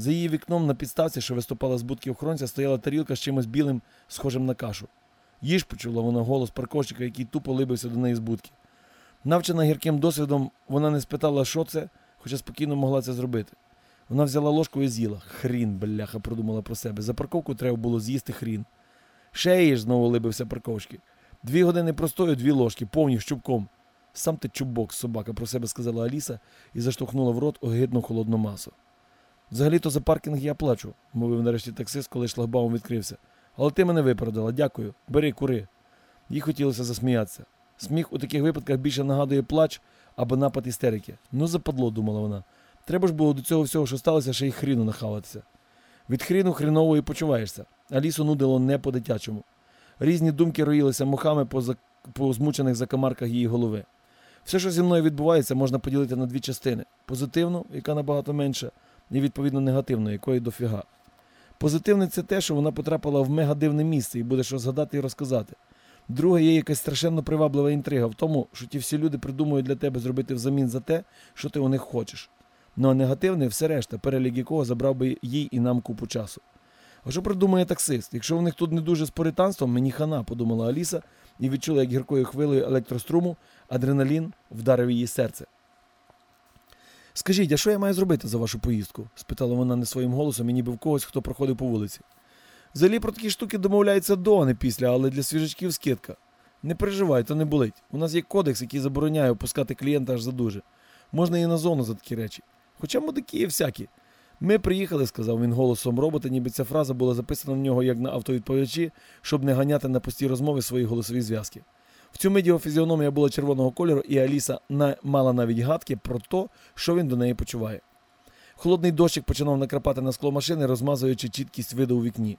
За її вікном на підставці, що виступала з будки охоронця, стояла тарілка з чимось білим, схожим на кашу. Їж почула вона голос парковщика, який тупо либився до неї з будки. Навчена гірким досвідом, вона не спитала, що це, хоча спокійно могла це зробити. Вона взяла ложку і з'їла. Хрін, бляха, продумала про себе. За парковку треба було з'їсти хрін. Ще їж, знову либився парковщик. Дві години простою, дві ложки, повні щупком. Сам ти чубок, собака, про себе сказала Аліса і заштовхнула в рот огидну холодну масу. Взагалі-то за паркінг я плачу, мовив нарешті таксист, коли шлагбаум відкрився. Але ти мене випередила, дякую. Бери, кури. Їй хотілося засміятися. Сміх у таких випадках більше нагадує плач або напад істерики. Ну, западло, думала вона. Треба ж було до цього всього, що сталося, ще й хріну нахаватися. Від хріну хріново і почуваєшся. Алісу нудило не по-дитячому. Різні думки роїлися мухами по, зак... по змучених закамарках її голови. Все, що зі мною відбувається, можна поділити на дві частини: позитивну, яка набагато менша, і відповідно негативну, якої дофіга. Позитивне це те, що вона потрапила в мегадивне місце і буде що згадати і розказати. Друге, є якась страшенно приваблива інтрига в тому, що ті всі люди придумують для тебе зробити взамін за те, що ти у них хочеш. Ну а негативне все решта, перелік якого забрав би їй і нам купу часу. А що придумає таксист? Якщо в них тут не дуже з поританством, мені хана, подумала Аліса і відчула, як гіркою хвилею електроструму адреналін вдарив її серце. Скажіть, а що я маю зробити за вашу поїздку? спитала вона не своїм голосом і ніби в когось, хто проходив по вулиці. Взагалі про такі штуки домовляється до, а не після, але для свіжачків скидка. Не переживай, то не болить. У нас є кодекс, який забороняє опускати клієнта аж за дуже. Можна і на зону за такі речі. Хоча мудики є всякі. Ми приїхали, сказав він голосом робота, ніби ця фраза була записана в нього як на автовідповідачі, щоб не ганяти на пусті розмови свої голосові зв'язки. В цю його фізіономія була червоного кольору, і Аліса на... мала навіть гадки про те, що він до неї почуває. Холодний дощик починав накрапати на скло машини, розмазуючи чіткість виду у вікні.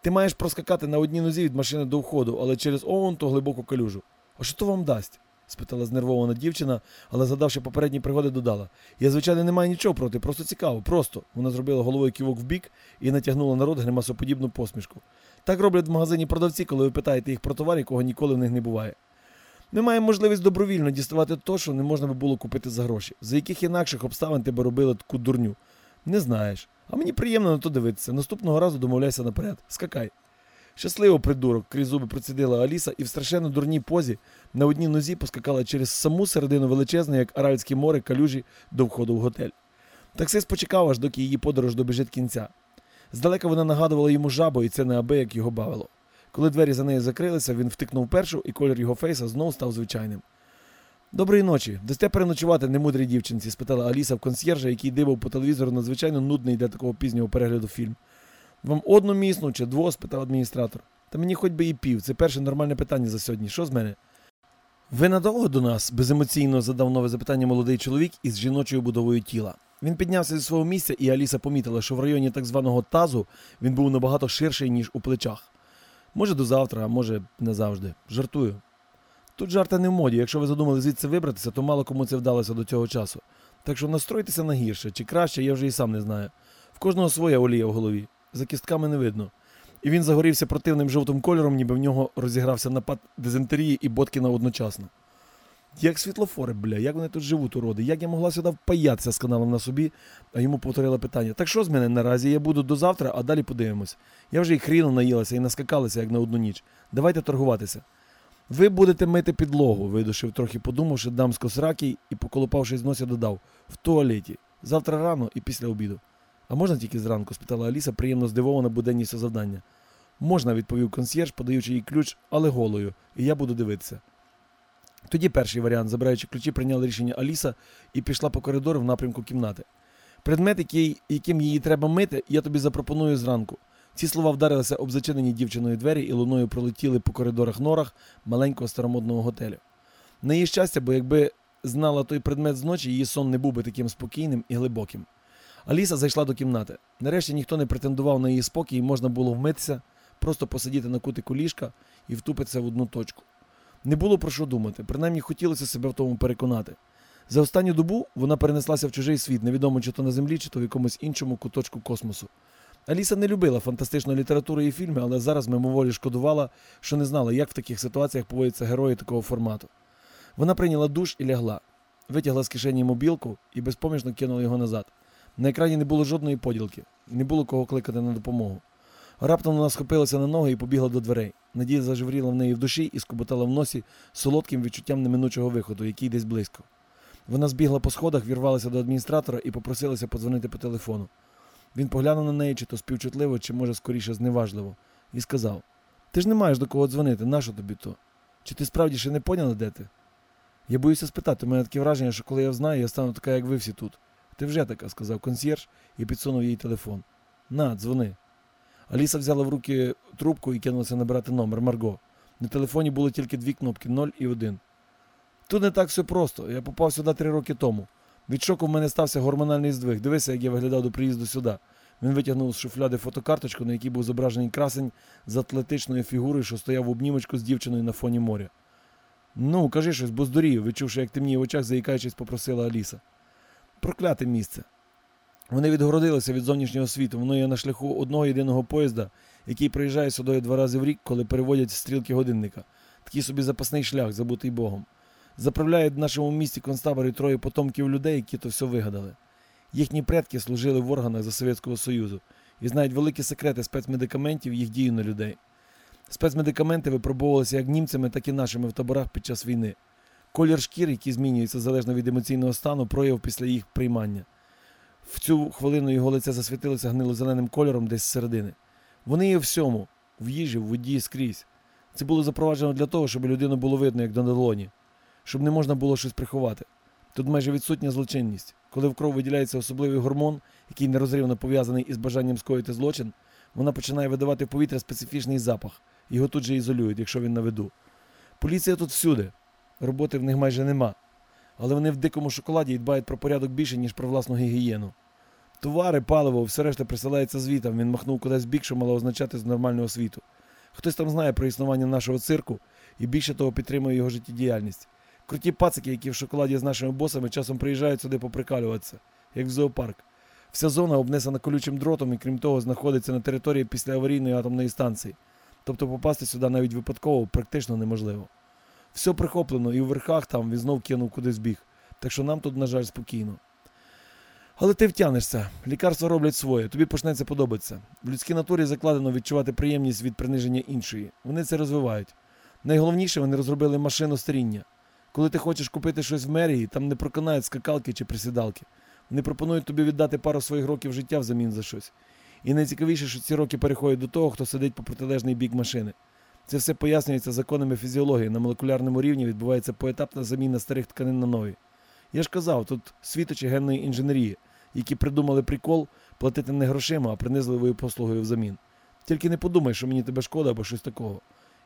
Ти маєш проскакати на одній нозі від машини до входу, але через овон то глибоку калюжу. А що то вам дасть? спитала знервована дівчина, але, згадавши попередні пригоди, додала. Я, звичайно, не маю нічого проти, просто цікаво, просто. Вона зробила головою ківок в бік і натягнула на рот гримасоподібну посмішку. Так роблять в магазині продавці, коли ви питаєте їх про товар, якого ніколи в них не буває. Ми маємо можливість добровільно діставати то, що не можна би було купити за гроші. За яких інакших обставин ти би робила таку дурню? Не знаєш. А мені приємно на то дивитися. Наступного разу домовляйся наперед. Скакай. Щасливо, придурок, крізь зуби процідила Аліса і в страшенно дурній позі на одній нозі поскакала через саму середину величезної, як Аральське море, калюжі до входу в готель. Таксист почекав, аж доки її подорож добіжить кінця. Здалека вона нагадувала йому жабу, і це неабияк його бавило. Коли двері за нею закрилися, він втикнув першу, і колір його фейса знову став звичайним. Доброї ночі. Дасте переночувати немудрій дівчинці? спитала Аліса в консьєржа, який дивив по телевізору надзвичайно нудний для такого пізнього перегляду фільм. Вам одну місну чи дво? спитав адміністратор. Та мені хоч би і пів. Це перше нормальне питання за сьогодні. Що з мене? Ви надовго до нас? беземоційно задав нове запитання молодий чоловік із жіночою будовою тіла. Він піднявся зі свого місця, і Аліса помітила, що в районі так званого тазу він був набагато ширший, ніж у плечах. Може, до завтра, а може, не завжди. Жартую. Тут жарти не в моді. Якщо ви задумали звідси вибратися, то мало кому це вдалося до цього часу. Так що настройтеся на гірше чи краще, я вже і сам не знаю. В кожного своя олія в голові. За кістками не видно. І він загорівся противним жовтим кольором, ніби в нього розігрався напад дизентерії і Боткіна одночасно. Як світлофори, бля, як вони тут живуть, уроди, як я могла сюди впаятися з каналом на собі, а йому повторила питання. Так що з мене наразі? Я буду до завтра, а далі подивимось. Я вже і хріну наїлася і наскакалася, як на одну ніч. Давайте торгуватися. Ви будете мити підлогу, видушив, трохи подумавши, дамсько сракій і, поколупавшись з нося, додав в туалеті. Завтра рано і після обіду. А можна тільки зранку? спитала Аліса, приємно здивована буденністю завдання. Можна, відповів консьєрж, подаючи їй ключ, але голою, і я буду дивитися. Тоді перший варіант, забираючи ключі, прийняла рішення Аліса і пішла по коридору в напрямку кімнати. Предмет, який, яким її треба мити, я тобі запропоную зранку. Ці слова вдарилися об зачинені дівчиною двері і луною пролетіли по коридорах норах маленького старомодного готелю. На її щастя, бо якби знала той предмет зночі, її сон не був би таким спокійним і глибоким. Аліса зайшла до кімнати. Нарешті ніхто не претендував на її спокій, і можна було вмитися, просто посидіти на кутику ліжка і втупитися в одну точку. Не було про що думати, принаймні хотілося себе в тому переконати. За останню добу вона перенеслася в чужий світ, невідомо чи то на землі, чи то в якомусь іншому куточку космосу. Аліса не любила фантастичну літературу і фільми, але зараз мимоволі шкодувала, що не знала, як в таких ситуаціях поводяться герої такого формату. Вона прийняла душ і лягла, витягла з кишені мобілку і безпомічно кинула його назад. На екрані не було жодної поділки, не було кого кликати на допомогу. Раптом вона схопилася на ноги і побігла до дверей. Надія зажевріла в неї в душі і скоботала в носі солодким відчуттям неминучого виходу, який десь близько. Вона збігла по сходах, вірвалася до адміністратора і попросилася подзвонити по телефону. Він поглянув на неї, чи то співчутливо, чи може скоріше зневажливо, і сказав: Ти ж не маєш до кого дзвонити, нащо тобі то? Чи ти справді ще не поняла, де ти? Я боюся спитати, у мене таке враження, що коли я знаю, я стану така, як ви всі тут. Ти вже така, сказав консьєрж і підсунув їй телефон. На, дзвони. Аліса взяла в руки трубку і кинулася набирати номер Марго. На телефоні було тільки дві кнопки 0 і 1. Тут не так все просто. Я попав сюди три роки тому. Від шоку в мене стався гормональний здвиг. Дивися, як я виглядав до приїзду сюди. Він витягнув з шуфляди фотокарточку, на якій був зображений красень з атлетичною фігурою, що стояв в обнімочку з дівчиною на фоні моря. Ну, кажи щось, бо здурію, відчувши, як темніє в очах, заїкаючись, попросила Аліса. Прокляте місце. Вони відгородилися від зовнішнього світу. Воно є на шляху одного єдиного поїзда, який приїжджає сюди два рази в рік, коли переводять стрілки годинника. Такий собі запасний шлях, забутий Богом. Заправляють в нашому місті концтаборі троє потомків людей, які то все вигадали. Їхні предки служили в органах за Совєтського Союзу і знають великі секрети спецмедикаментів їх дію на людей. Спецмедикаменти випробовувалися як німцями, так і нашими в таборах під час війни. Колір шкір, який змінюється залежно від емоційного стану, прояв після їх приймання. В цю хвилину його лице засвітилося гнило-зеленим кольором десь зсередини. Вони є в всьому, в їжі, в воді скрізь. Це було запроваджено для того, щоб людину було видно, як до долоні, щоб не можна було щось приховати. Тут майже відсутня злочинність. Коли в кров виділяється особливий гормон, який нерозривно пов'язаний із бажанням скоїти злочин, вона починає видавати в повітря специфічний запах. Його тут же ізолюють, якщо він на виду. Поліція тут всюди. Роботи в них майже нема. Але вони в дикому шоколаді і дбають про порядок більше, ніж про власну гігієну. Товари, паливо, все решта присилається звітом. Він махнув кудись бік, що мало означати з нормального світу. Хтось там знає про існування нашого цирку і більше того підтримує його життєдіяльність. Круті пацики, які в шоколаді з нашими босами, часом приїжджають сюди поприкалюватися, як в зоопарк. Вся зона обнесена колючим дротом і, крім того, знаходиться на території після аварійної атомної станції. Тобто попасти сюди навіть випадково практично неможливо. Все прихоплено і в верхах там він знов кинув кудись біг. Так що нам тут, на жаль, спокійно. Але ти втягнешся, лікарства роблять своє, тобі почнеться подобатися. В людській натурі закладено відчувати приємність від приниження іншої. Вони це розвивають. Найголовніше, вони розробили машину старіння. Коли ти хочеш купити щось в мерії, там не проконають скакалки чи присідалки. Вони пропонують тобі віддати пару своїх років життя взамін за щось. І найцікавіше, що ці роки переходять до того, хто сидить по протилежний бік машини. Це все пояснюється законами фізіології. На молекулярному рівні відбувається поетапна заміна старих тканин на нові. Я ж казав, тут світочі генної інженерії, які придумали прикол платити не грошима, а принизливою послугою взамін. Тільки не подумай, що мені тебе шкода або щось такого.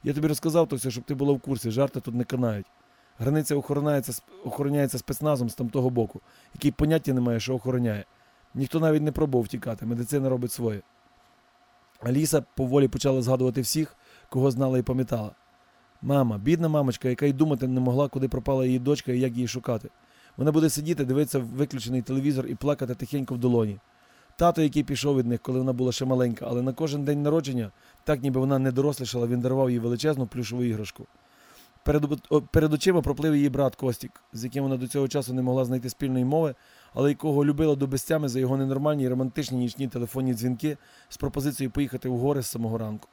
Я тобі розказав то все, щоб ти була в курсі, жарти тут не канають. Границя охороняється, охороняється спецназом з тамтого боку, який поняття не має, що охороняє. Ніхто навіть не пробував втікати, медицина робить своє. Аліса поволі почала згадувати всіх, кого знала і пам'ятала. Мама, бідна мамочка, яка й думати не могла, куди пропала її дочка і як її шукати. Вона буде сидіти, дивитися в виключений телевізор і плакати тихенько в долоні. Тато, який пішов від них, коли вона була ще маленька, але на кожен день народження, так ніби вона не дорослішала, він дарував їй величезну плюшову іграшку. Перед, перед очима проплив її брат Костік, з яким вона до цього часу не могла знайти спільної мови, але якого любила до безтями за його ненормальні романтичні нічні телефонні дзвінки з пропозицією поїхати в гори з самого ранку.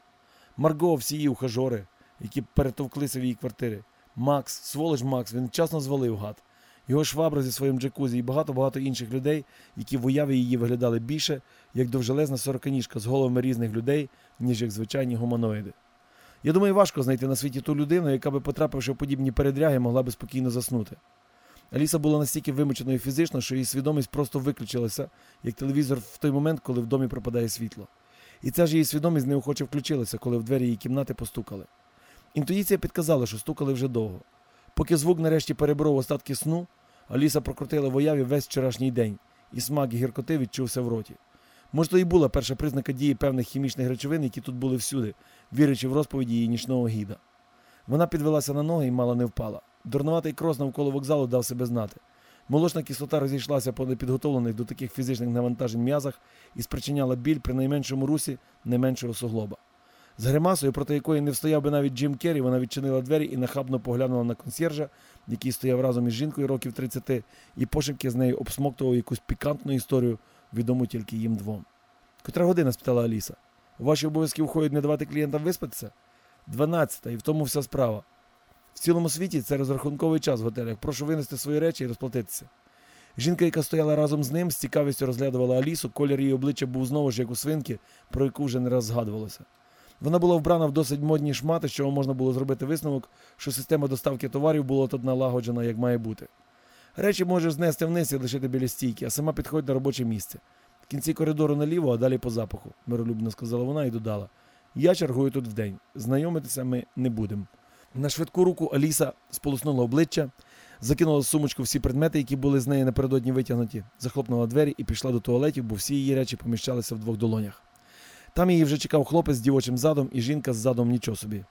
Марго, всі її ухажори, які перетовклися в її квартири. Макс, сволоч Макс, він вчасно звалив гад. Його швабра зі своїм джакузі і багато-багато інших людей, які в уяві її виглядали більше, як довжелезна сороканіжка з головами різних людей, ніж як звичайні гуманоїди. Я думаю, важко знайти на світі ту людину, яка би, потрапивши в подібні передряги, могла би спокійно заснути. Аліса була настільки вимученою фізично, що її свідомість просто виключилася, як телевізор в той момент, коли в домі пропадає світло. І ця ж її свідомість неохоче включилася, коли в двері її кімнати постукали. Інтуїція підказала, що стукали вже довго. Поки звук нарешті переборов остатки сну, Аліса прокрутила в уяві весь вчорашній день, і смак гіркоти відчувся в роті. Може, то і була перша признака дії певних хімічних речовин, які тут були всюди, вірячи в розповіді її нічного гіда. Вона підвелася на ноги і мало не впала. Дурнуватий крос навколо вокзалу дав себе знати. Молочна кислота розійшлася по непідготовлених до таких фізичних навантажень м'язах і спричиняла біль при найменшому русі найменшого суглоба. З гримасою, проти якої не встояв би навіть Джим Керрі, вона відчинила двері і нахабно поглянула на консьержа, який стояв разом із жінкою років 30, і пошепки з нею обсмоктував якусь пікантну історію відому тільки їм двом. Котра година? спитала Аліса. У ваші обов'язки входять не давати клієнтам виспатися? Дванадцята, і в тому вся справа. В цілому світі це розрахунковий час в готелях. Прошу винести свої речі і розплатитися. Жінка, яка стояла разом з ним, з цікавістю розглядувала Алісу, колір її обличчя був знову ж як у свинки, про яку вже не раз згадувалося. Вона була вбрана в досить модні шмати, з чого можна було зробити висновок, що система доставки товарів була тут налагоджена, як має бути. Речі можеш знести вниз і лишити біля стійки, а сама підходь на робоче місце. В кінці коридору наліво, а далі по запаху, миролюбно сказала вона і додала. Я чергую тут вдень. Знайомитися ми не будемо. На швидку руку Аліса сполоснула обличчя, закинула в сумочку всі предмети, які були з неї напередодні витягнуті, захлопнула двері і пішла до туалетів, бо всі її речі поміщалися в двох долонях. Там її вже чекав хлопець з дівочим задом і жінка з задом нічого собі.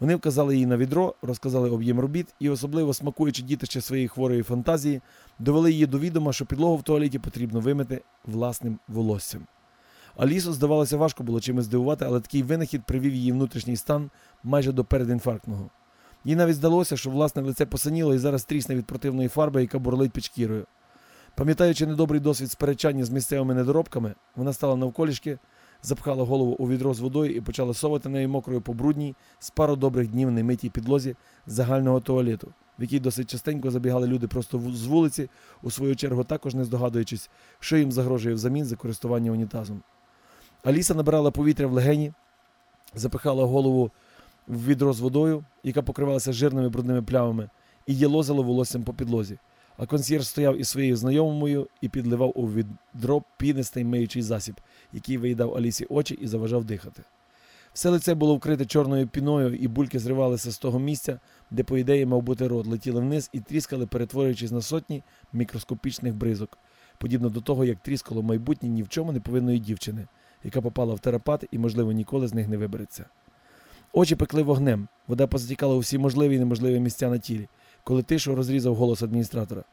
Вони вказали їй на відро, розказали об'єм робіт і, особливо смакуючи дітище своєї хворої фантазії, довели її до відома, що підлогу в туалеті потрібно вимити власним волоссям. Алісу, здавалося, важко було чимось здивувати, але такий винахід привів її внутрішній стан майже до передінфарктного. Їй навіть здалося, що власне лице посиніло і зараз трісне від противної фарби, яка бурлить під шкірою. Пам'ятаючи недобрий досвід сперечання з місцевими недоробками, вона стала навколішки, запхала голову у відро з водою і почала совати нею мокрою по брудній з пару добрих днів немитій підлозі загального туалету, в який досить частенько забігали люди просто з вулиці, у свою чергу також не здогадуючись, що їм загрожує взамін за користування унітазом. Аліса набирала повітря в легені, запихала голову в відро з водою, яка покривалася жирними брудними плямами, і єлозила волоссям по підлозі. А консьєрж стояв із своєю знайомою і підливав у відро пінистий миючий засіб, який виїдав Алісі очі і заважав дихати. Все лице було вкрите чорною піною, і бульки зривалися з того місця, де, по ідеї, мав бути рот, летіли вниз і тріскали, перетворюючись на сотні мікроскопічних бризок, подібно до того, як тріскало майбутнє ні в чому не повинної дівчини, яка попала в терапат і, можливо, ніколи з них не вибереться. Очі пекли вогнем, вода позатікала у всі можливі і неможливі місця на тілі, коли тишу розрізав голос адміністратора.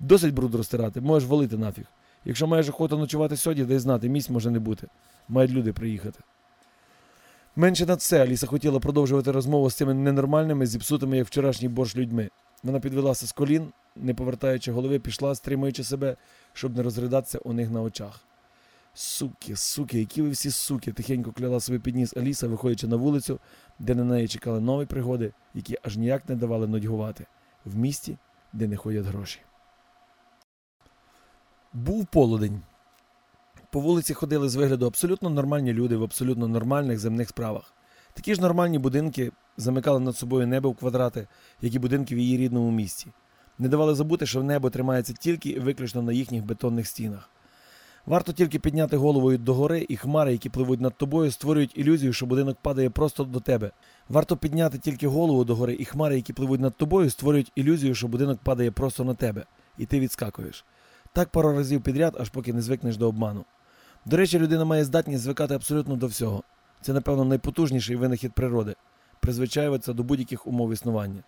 Досить бруд розтирати, можеш валити нафіг. Якщо маєш охоту ночувати сьогодні, дай знати, місць може не бути. Мають люди приїхати. Менше над все Аліса хотіла продовжувати розмову з цими ненормальними, зіпсутими, як вчорашній борщ людьми. Вона підвелася з колін, не повертаючи голови, пішла, стримуючи себе, щоб не розридатися у них на очах. Суки, суки, які ви всі суки, тихенько кляла собі підніс Аліса, виходячи на вулицю, де на неї чекали нові пригоди, які аж ніяк не давали нудьгувати, в місті, де не ходять гроші. Був полудень. По вулиці ходили з вигляду абсолютно нормальні люди в абсолютно нормальних земних справах. Такі ж нормальні будинки замикали над собою небо в квадрати, як і будинки в її рідному місті. Не давали забути, що небо тримається тільки і виключно на їхніх бетонних стінах. Варто тільки підняти головою догори, і хмари, які пливуть над тобою, створюють ілюзію, що будинок падає просто до тебе. Варто підняти тільки голову догори, і хмари, які пливуть над тобою, створюють ілюзію, що будинок падає просто на тебе, і ти відскакуєш. Так пару разів підряд, аж поки не звикнеш до обману. До речі, людина має здатність звикати абсолютно до всього. Це, напевно, найпотужніший винахід природи призвичаюватися до будь-яких умов існування.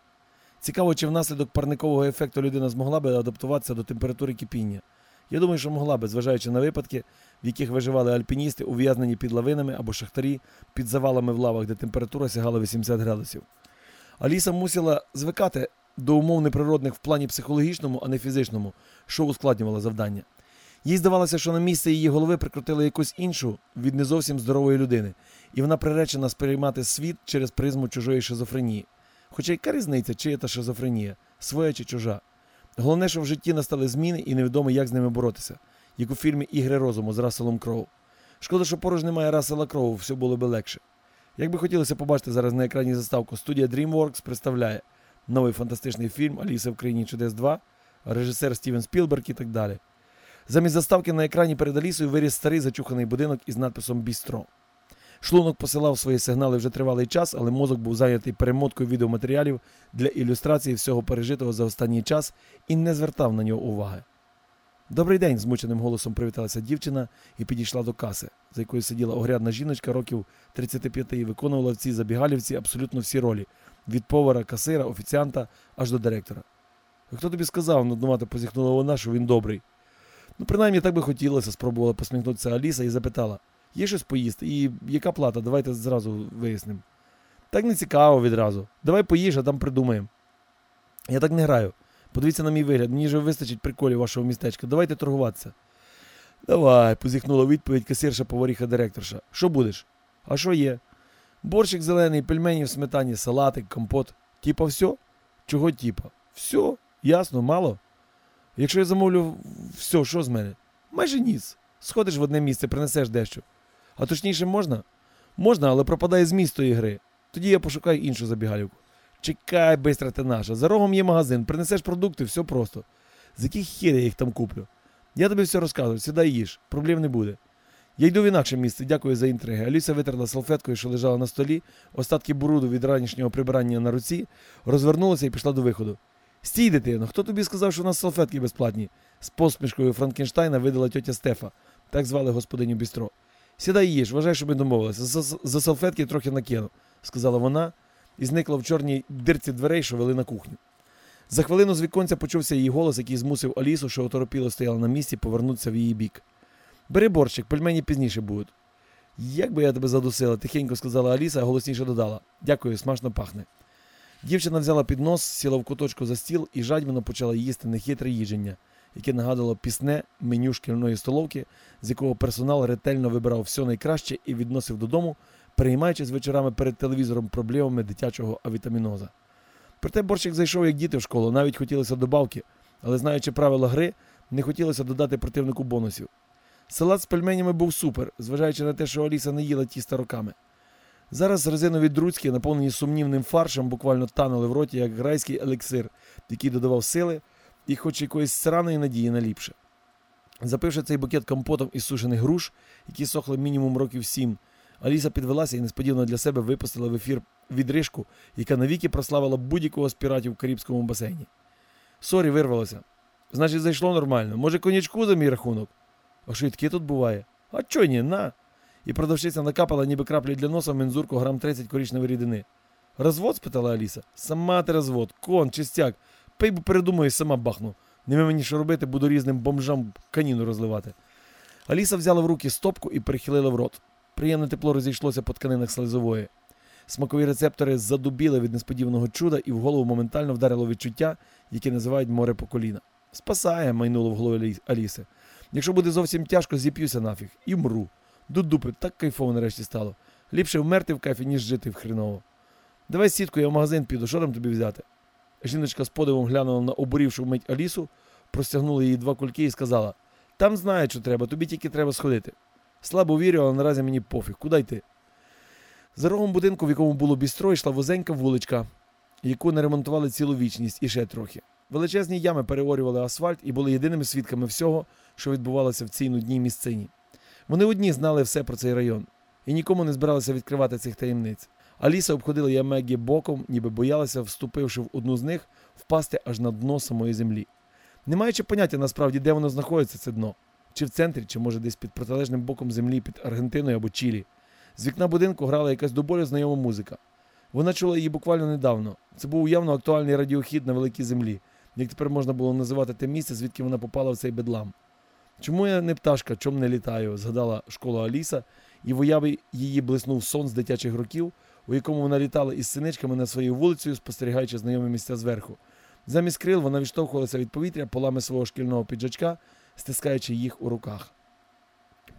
Цікаво, чи внаслідок парникового ефекту людина змогла би адаптуватися до температури кипіння. Я думаю, що могла би, зважаючи на випадки, в яких виживали альпіністи, ув'язнені під лавинами або шахтарі під завалами в лавах, де температура сягала 80 градусів. Аліса мусила звикати до умов неприродних в плані психологічному, а не фізичному, що ускладнювало завдання. Їй здавалося, що на місце її голови прикрутили якусь іншу від не зовсім здорової людини, і вона приречена сприймати світ через призму чужої шизофренії. Хоча яка різниця, чия та шизофренія, своя чи чужа. Головне, що в житті настали зміни і невідомо, як з ними боротися, як у фільмі Ігри розуму з Расселом Кроу. Шкода, що поруч немає Рассела Кроу, все було би легше. Як би хотілося побачити зараз на екрані заставку, студія DreamWorks представляє новий фантастичний фільм Аліса в країні чудес 2, режисер Стівен Спілберг і так далі. Замість заставки на екрані перед Алісою виріс старий зачуханий будинок із надписом Бістро. Шлунок посилав свої сигнали вже тривалий час, але мозок був зайнятий перемоткою відеоматеріалів для ілюстрації всього пережитого за останній час і не звертав на нього уваги. Добрий день, змученим голосом привіталася дівчина і підійшла до каси, за якою сиділа огрядна жіночка років 35 і виконувала в цій забігалівці абсолютно всі ролі від повара, касира, офіціанта аж до директора. Хто тобі сказав, нуднувато позіхнула вона, що він добрий. Ну, принаймні так би хотілося, спробувала посміхнутися Аліса і запитала є щось поїсти, і яка плата? Давайте зразу вияснимо. Так не цікаво відразу. Давай поїж, а там придумаємо. Я так не граю. Подивіться на мій вигляд, мені вже вистачить приколів вашого містечка. Давайте торгуватися. Давай, позіхнула відповідь касирша поваріха директорша. Що будеш? А що є? Борщик зелений, пельмені в сметані, салатик, компот. Типа все? Чого типа? Все, ясно, мало. Якщо я замовлю все, що з мене? Майже ніц. Сходиш в одне місце, принесеш дещо. А точніше можна? Можна, але пропадає зміст тої гри. Тоді я пошукаю іншу забігалівку. Чекай, бистра ти наша. За рогом є магазин, принесеш продукти, все просто. З яких хір я їх там куплю? Я тобі все розказую, сідай їж, проблем не буде. Я йду в інакше місце, дякую за інтриги. Аліса витерла салфеткою, що лежала на столі, остатки буруду від ранішнього прибирання на руці, розвернулася і пішла до виходу. Стій, дитино, хто тобі сказав, що у нас салфетки безплатні? З посмішкою Франкенштайна видала тьотя Стефа, так звали господиню Бістро. Сідай їж, вважай, що ми домовилися. За, за салфетки трохи накину, сказала вона і зникла в чорній дирці дверей, що вели на кухню. За хвилину з віконця почувся її голос, який змусив Алісу, що оторопіло стояла на місці, повернутися в її бік. Бери борщик, пельмені пізніше будуть. Як би я тебе задусила, тихенько сказала Аліса, а голосніше додала. Дякую, смачно пахне. Дівчина взяла піднос, сіла в куточку за стіл і жадьмано почала їсти нехитре їження, яке нагадувало пісне меню шкільної столовки, з якого персонал ретельно вибирав все найкраще і відносив додому, переймаючись вечорами перед телевізором проблемами дитячого авітаміноза. Проте борщик зайшов як діти в школу, навіть хотілося добавки, але знаючи правила гри, не хотілося додати противнику бонусів. Салат з пельменями був супер, зважаючи на те, що Аліса не їла тіста роками. Зараз резинові друцькі, наповнені сумнівним фаршем, буквально танули в роті, як грайський елексир, який додавав сили і хоч якоїсь сраної надії на ліпше. Запивши цей букет компотом із сушених груш, які сохли мінімум років сім, Аліса підвелася і несподівано для себе випустила в ефір відрижку, яка навіки прославила будь-якого з піратів в Карибському басейні. Sorry, вирвалося. Значить, зайшло нормально. Може, коньячку за мій рахунок? А таке тут буває? А чо ні, на? І продавщиця накапала, ніби краплі для носа в мензурку грам 30 коричневої рідини. Розвод? спитала Аліса. Сама ти розвод, кон, чистяк. Пей бо передумаю, сама бахну. Нема мені що робити, буду різним бомжам каніну розливати. Аліса взяла в руки стопку і перехилила в рот. Приємне тепло розійшлося по тканинах слизової. Смакові рецептори задубіли від несподіваного чуда, і в голову моментально вдарило відчуття, яке називають море по коліна. Спасає, майнуло в голові Аліси. Якщо буде зовсім тяжко, зіп'юся нафіг і мру. До дупи так кайфово нарешті стало. Ліпше вмерти в кайфі, ніж жити в хреново. Давай сітку, я в магазин піду, що там тобі взяти? Жіночка з подивом глянула на обурівшу вмить Алісу, простягнула їй два кульки і сказала: Там знає, що треба, тобі тільки треба сходити. Слабо вірю, але наразі мені пофіг. Куди йти? За рогом будинку, в якому було бістро, йшла вузенька вуличка, яку не ремонтували цілу вічність і ще трохи. Величезні ями переорювали асфальт і були єдиними свідками всього, що відбувалося в цій нудній місцині. Вони одні знали все про цей район і нікому не збиралися відкривати цих таємниць. Аліса обходила Ямегі боком, ніби боялася, вступивши в одну з них, впасти аж на дно самої землі. Не маючи поняття насправді, де воно знаходиться, це дно, чи в центрі, чи може десь під протилежним боком землі, під Аргентиною або Чилі. З вікна будинку грала якась до болю знайома музика. Вона чула її буквально недавно. Це був явно актуальний радіохід на великій землі, як тепер можна було називати те місце, звідки вона попала в цей бедлам. Чому я не пташка, чом не літаю? згадала школа Аліса, і в уяві її блиснув сон з дитячих років, у якому вона літала із синичками над своєю вулицею, спостерігаючи знайомі місця зверху. Замість крил вона відштовхувалася від повітря полами свого шкільного піджачка, стискаючи їх у руках.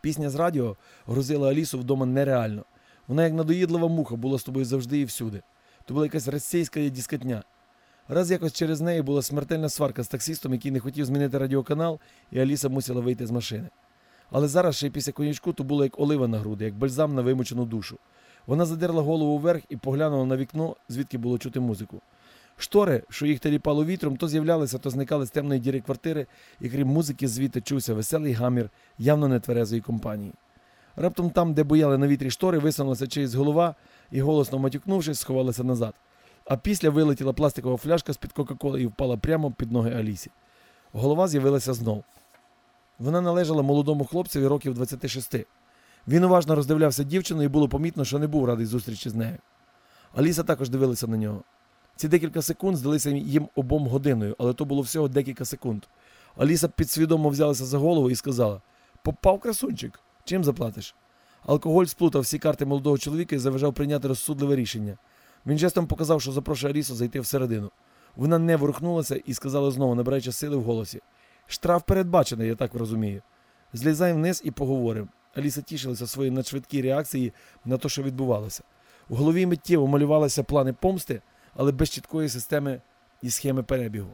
Пісня з радіо грузила Алісу вдома нереально. Вона, як надоїдлива муха, була з тобою завжди і всюди. То була якась російська дискотня. Раз якось через неї була смертельна сварка з таксистом, який не хотів змінити радіоканал, і Аліса мусила вийти з машини. Але зараз ще й після конячку то було як олива на груди, як бальзам на вимучену душу. Вона задерла голову вверх і поглянула на вікно, звідки було чути музику. Штори, що їх теліпало вітром, то з'являлися, то зникали з темної діри квартири, і крім музики, звідти чувся веселий гамір явно нетверезої компанії. Раптом там, де бояли на вітрі штори, висунулася чиїсь голова і, голосно матюкнувшись, сховалася назад. А після вилетіла пластикова фляжка з-під Кока-Коли і впала прямо під ноги Алісі. Голова з'явилася знов. Вона належала молодому хлопцеві років 26. Він уважно роздивлявся дівчину і було помітно, що не був радий зустрічі з нею. Аліса також дивилася на нього. Ці декілька секунд здалися їм обом годиною, але то було всього декілька секунд. Аліса підсвідомо взялася за голову і сказала: Попав красунчик, чим заплатиш? Алкоголь сплутав всі карти молодого чоловіка і заважав прийняти розсудливе рішення. Він жестом показав, що запрошує Алісу зайти всередину. Вона не ворухнулася і сказала знову, набираючи сили в голосі: Штраф передбачений, я так розумію. Злізай вниз і поговоримо. Аліса тішилася своїй надшвидкій реакції на те, що відбувалося. У голові миттєво малювалися плани помсти, але без чіткої системи і схеми перебігу.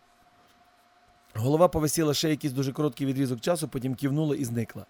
Голова повисіла ще якийсь дуже короткий відрізок часу, потім кивнула і зникла.